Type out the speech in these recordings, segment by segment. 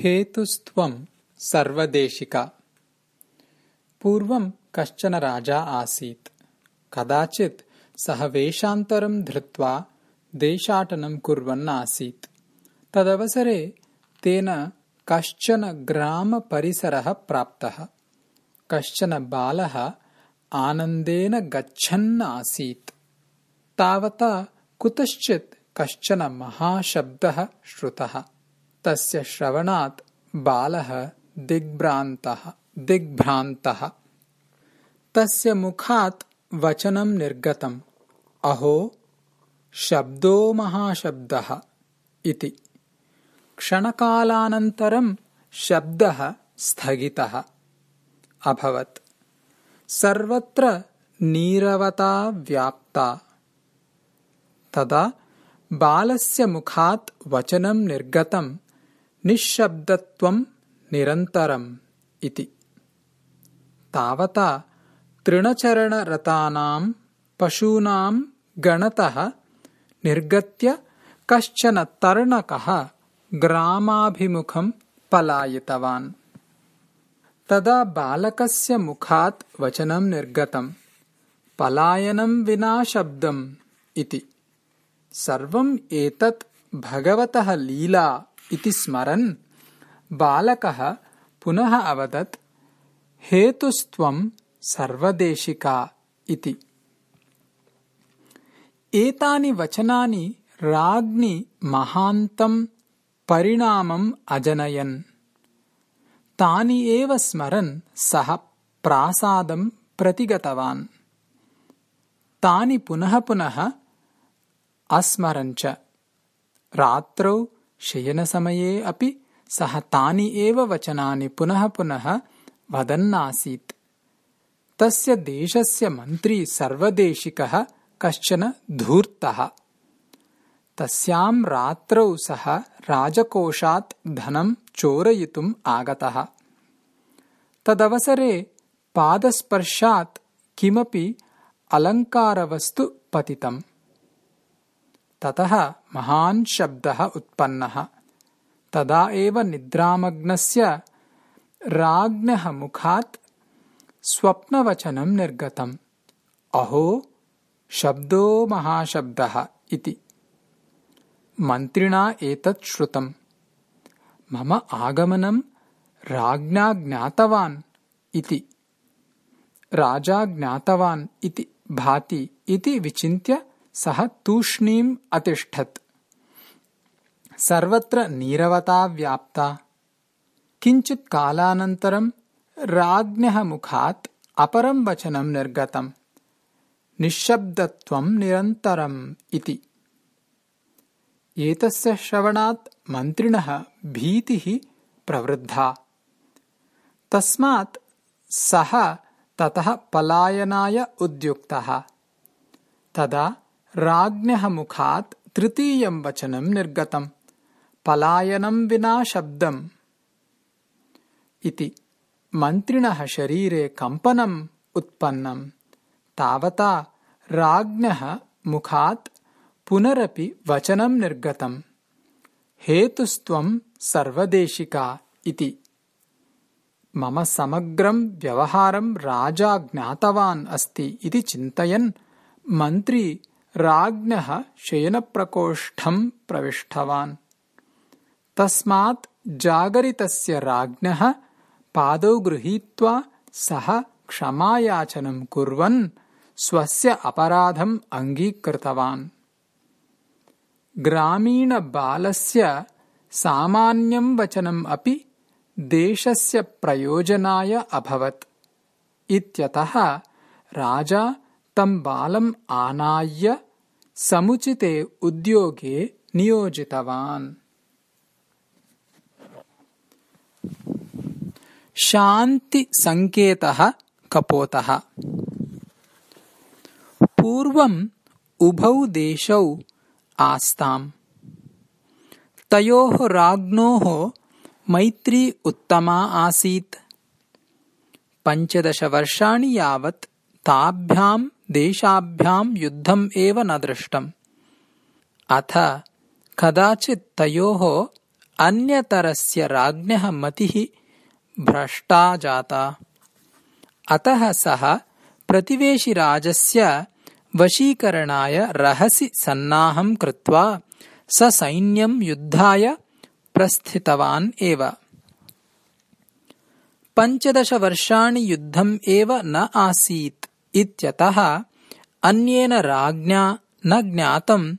हेतुस्त्वं सर्वदेशिका। पूर्वं कश्चन राजा आसीत्। कदाचित् सः वेषान्तरं धृत्वा देशाटनं कुर्वन् आसीत् तदवसरे तेन कश्चन ग्रामपरिसरः प्राप्तः। कश्चन बालः आनन्देन गच्छन् आसीत् तावता कुतश्चित् कश्चन महाशब्दः श्रुतः तस्य श्रवणात् बालः दिग्भ्रान्तः दिग्भ्रान्तः। तस्य मुखात् वचनं निर्गतम्। अहो शब्दो महाशब्दः इति। क्षणकालानन्तरं शब्दः स्थगितः। अभवत्। सर्वत्र नीरवता व्याप्ता। तदा बालस्य मुखात् वचनं निर्गतं निःशब्दत्वं निरन्तरम् इति। तावता तृणचरणरतानां पशूनां गणतः निर्गत्य कश्चन तर्णकः ग्रामाभिमुखं पलायितवान्। तदा बालकस्य मुखात् वचनं निर्गतम् पलायनं विना शब्दम् इति। सर्वम् एतत् भगवतः लीला इति स्मरन् बालकः पुनः अवदत् हेतुस्त्वं सर्वदेशिका इति। एतानि वचनानि राज्ञि महान्तं परिणामम् अजनयन्। तानि एव स्मरन् सः प्रासादं प्रतिगतवान्। तानि पुनः पुनः अस्मरञ्च रात्रौ शयनसमये अपि सः तानि एव वचनानि पुनः पुनः वदन्नासीत्। तस्य देशस्य मन्त्री सर्वदेशिकः कश्चन धूर्तः। तस्यां रात्रौ सः राजकोषात् धनं चोरयितुम् आगतः। तदवसरे पादस्पर्शात् किमपि अलङ्कारवस्तु पतितम् ततः महान् शब्दः उत्पन्नः। तदा एव निद्रामग्नस्य राज्ञः मुखात् स्वप्नवचनं निर्गतम्। अहो शब्दो महाशब्दः इति। मन्त्रिणा एतत् श्रुतम्। मम आगमनं राज्ञा ज्ञातवान् इति। राजा ज्ञातवान् इति भाति इति विचिन्त्य सः तूष्णीम् अतिष्ठत्। सर्वत्र नीरवता व्याप्ता। किञ्चित् कालानन्तरं राज्ञः मुखात् अपरं वचनं निर्गतम्। निःशब्दत्वं निरन्तरम् इति। एतस्य श्रवणात् मन्त्रिणः भीतिः प्रवृद्धा। तस्मात् सः ततः पलायनाय उद्युक्तः। तदा राज्ञः मुखात् तृतीयं वचनं निर्गतम्। पलायनं विना शब्दम्। इति। मन्त्रिणः शरीरे कम्पनम् उत्पन्नम्। तावता राज्ञः मुखात् पुनरपि वचनं निर्गतम्। हेतुस्त्वं सर्वदेशिका इति। मम समग्रं व्यवहारं राजा ज्ञातवान् अस्ति इति चिन्तयन् मन्त्री राज्ञः शयनप्रकोष्ठम् प्रविष्टवान्। तस्मात् जागरितस्य राज्ञः पादौ गृहीत्वा सः क्षमायाचनं कुर्वन् स्वस्य अपराधम् अङ्गीकृतवान्। ग्रामीणबालस्य सामान्यं वचनम् अपि देशस्य प्रयोजनाय अभवत्। इत्यतः राजा तं बालम् आनाय्य समुचिते उद्योगे नियोजितवान्। शान्तिसङ्केतः कपोतः। पूर्वम् उभौ देशौ आस्ताम्। तयोः राज्ञोः मैत्री उत्तमा आसीत्। पञ्चदशवर्षाणि यावत् ताभ्याम् देशाभ्याम् युद्धम् एव न दृष्टम्। अथ कदाचित् तयोः अन्यतरस्य राज्ञः मतिः भ्रष्टा जाता। अतः सः प्रतिवेशिराजस्य वशीकरणाय रहसि सन्नाहं कृत्वा ससैन्यं युद्धाय प्रस्थितवान् एव। पञ्चदशवर्षाणि युद्धम् एव न आसीत् इत्यतः अन्येन राज्ञा न ज्ञातम्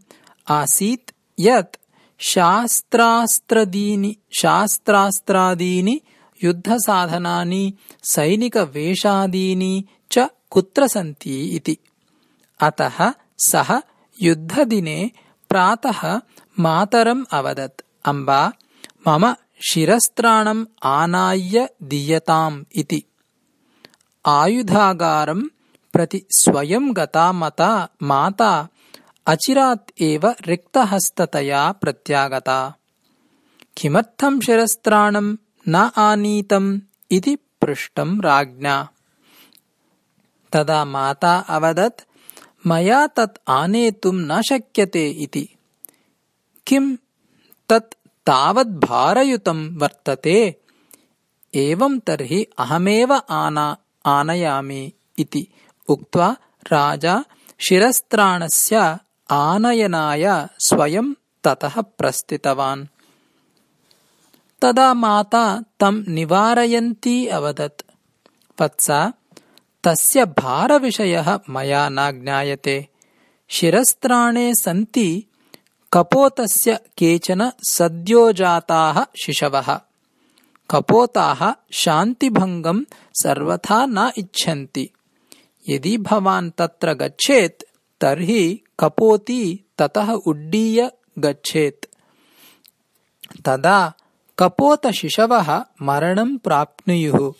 आसीत् यत् शास्त्रास्त्रदीनि शास्त्रास्त्रादीनि युद्धसाधनानि सैनिकवेषादीनि च कुत्र सन्ति इति। अतः सः युद्धदिने प्रातः मातरम् अवदत् अम्बा मम शिरस्त्राणम् आनाय्य दीयताम् इति। आयुधागारम् प्रति स्वयं गता मता माता अचिरात् एव रिक्तहस्ततया प्रत्यागता। किमर्थं शिरस्त्राणम् न आनीतम् इति पृष्टम् राज्ञा। तदा माता अवदत् मया तत् आनेतुम् न शक्यते इति। किम् तत् तावद्भारयुतम् वर्तते? एवं तर्हि अहमेव आना आनयामि इति उक्त्वा राजा शिरस्त्राणस्य आनयनाय स्वयं ततः प्रस्थितवान्। तदा माता तं निवारयन्ती अवदत्। वत्स तस्य भारविषयः मया न ज्ञायते शिरस्त्राणे सन्ति कपोतस्य केचन सद्योजाताः शिशवः। कपोताः शान्तिभङ्गम् सर्वथा न इच्छन्ति यदि भवान् तत्र गच्छेत् तर्हि कपोती ततः उड्डीय गच्छेत्। तदा कपोतशिशवः मरणं प्राप्नुयुः।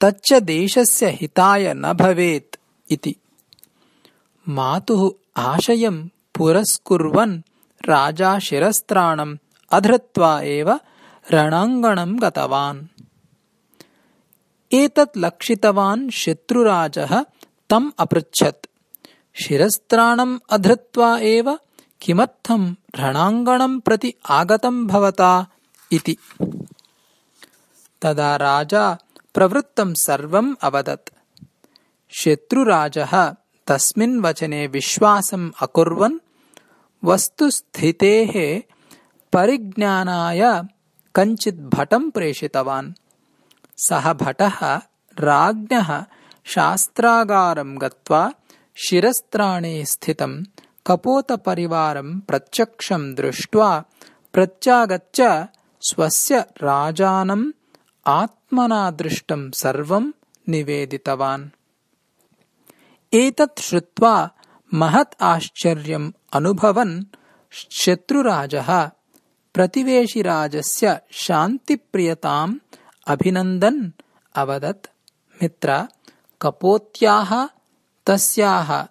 तच्च देशस्य हिताय न भवेत् इति। मातुः आशयं पुरस्कुर्वन् राजा शिरस्त्राणम् अधृत्वा एव रणाङ्गणम् गतवान्। एतत् लक्षितवान् शत्रुराजः तम् अपृच्छत्। शिरस्त्राणम् अधृत्वा एव किमर्थम् रणाङ्गणम् प्रति आगतम् भवता इति। तदा राजा प्रवृत्तं सर्वम् अवदत्। शत्रुराजः तस्मिन् वचने विश्वासम् अकुर्वन् वस्तुस्थितेः परिज्ञानाय कञ्चित् भटं प्रेषितवान्। सः भटः राज्ञः शास्त्रागारं गत्वा शिरस्त्राणे स्थितं कपोतपरिवारं प्रत्यक्षं दृष्ट्वा प्रत्यागत्य स्वस्य राजानम् आत्मना दृष्टं सर्वं निवेदितवान्। एतत् श्रुत्वा महत् आश्चर्यम् अनुभवन् शत्रुराजः प्रतिवेशिराजस्य शान्तिप्रियताम् अभिनन्दन् अवदत्। मित्र कपोत्याः तस्याः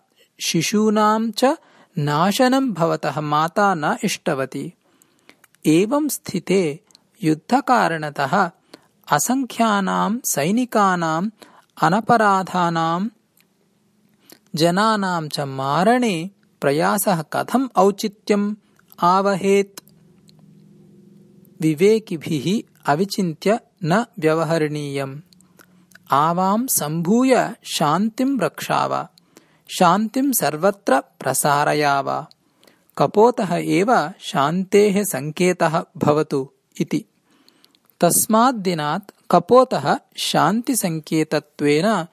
शिशूनां च नाशनं भवतः माता न इष्टवती। एवं स्थिते युद्धकारणतः असङ्ख्यानां सैनिकानाम् अनपराधानां जनानां च मारणे प्रयासः कथम् औचित्यम् आवहेत्? विवेकिभिः अविचिन्त्य न व्यवहरणीयम् आवां सम्भूय शान्तिं रक्षाव। शान्तिं सर्वत्र प्रसारयाव। कपोतः एव शान्तेः सङ्केतः भवतु इति। तस्माद्दिनात् कपोतः शान्तिसङ्केतत्वेन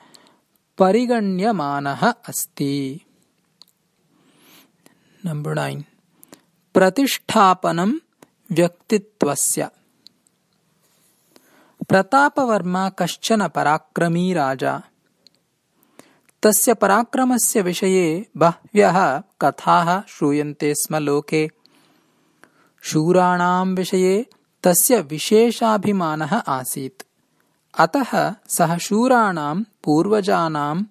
परिगण्यमानः अस्ति। Number nine. प्रतिष्ठापनं व्यक्तित्वस्य प्रतापवर्मा कश्चन पराक्रमी राजा। तस्य पराक्रमस्य विषये बह्व्यः कथाः श्रूयन्ते स्म लोके। शूराणां विषये तस्य विशेषाभिमानः आसीत्। अतः सः शूराणां पूर्वजानां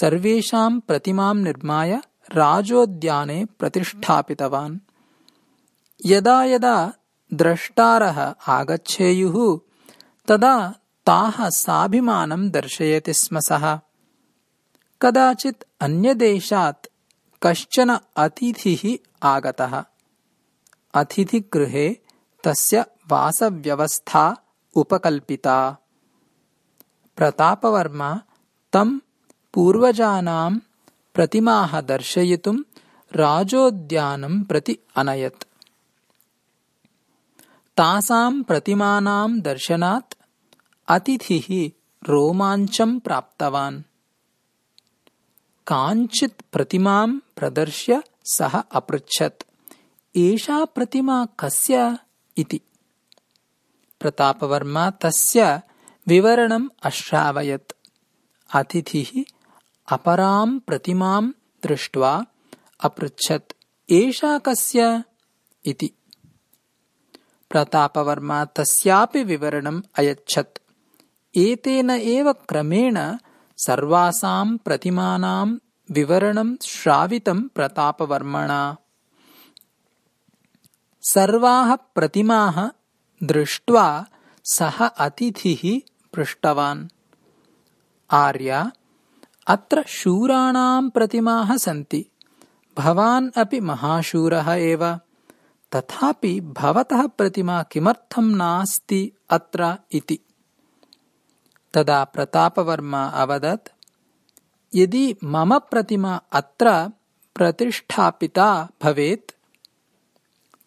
सर्वेषां प्रतिमां निर्माय राजोद्याने प्रतिष्ठापितवान्। यदा यदा द्रष्टारः आगच्छेयुः तदा ताः साभिमानं दर्शयति स्म सः। कदाचित् अन्यदेशात् कश्चन अतिथिः आगतः। अतिथिगृहे तस्य वासव्यवस्था उपकल्पिता। प्रतापवर्मा तं पूर्वजानां प्रतिमाः दर्शयितुं राजोद्यानं प्रति अनयत् तासां प्रतिमानां दर्शनात् अतिथिः रोमाञ्चं प्राप्तवान्। काञ्चित् प्रतिमां प्रदर्श्य सः अपृच्छत् एषा प्रतिमा कस्य? इति। प्रतापवर्मा तस्य विवरणम् अश्रावयत्। अतिथिः अपरां प्रतिमां दृष्ट्वा अपृच्छत् एषा कस्य? इति प्रतापवर्मा तस्यापि विवरणम् अयच्छत्। एतेन एव क्रमेण सर्वासां प्रतिमानां विवरणं श्रावितं प्रतापवर्मणा। सर्वाः प्रतिमाः दृष्ट्वा सः अतिथिः पृष्टवान्। आर्या अत्र शूराणां प्रतिमाः सन्ति। भवान् अपि महाशूरः एव तथापि भवतः प्रतिमा किमर्थं नास्ति अत्र इति। तदा प्रतापवर्मा अवदत् यदि मम प्रतिमा अत्र प्रतिष्ठापिता भवेत्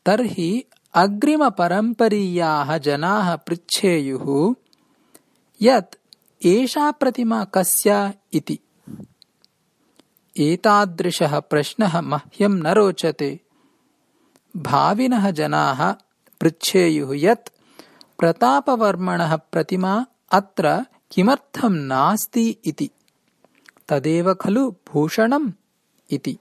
तर्हि अग्रिमपरम्परीयाः जनाः पृच्छेयुः यत् एषा प्रतिमा कस्य इति। एतादृशः प्रश्नः मह्यं न रोचते भाविनः जनाः पृच्छेयुः यत् प्रतापवर्मणः प्रतिमा अत्र किमर्थं नास्ति इति। तदेव खलु भूषणम् इति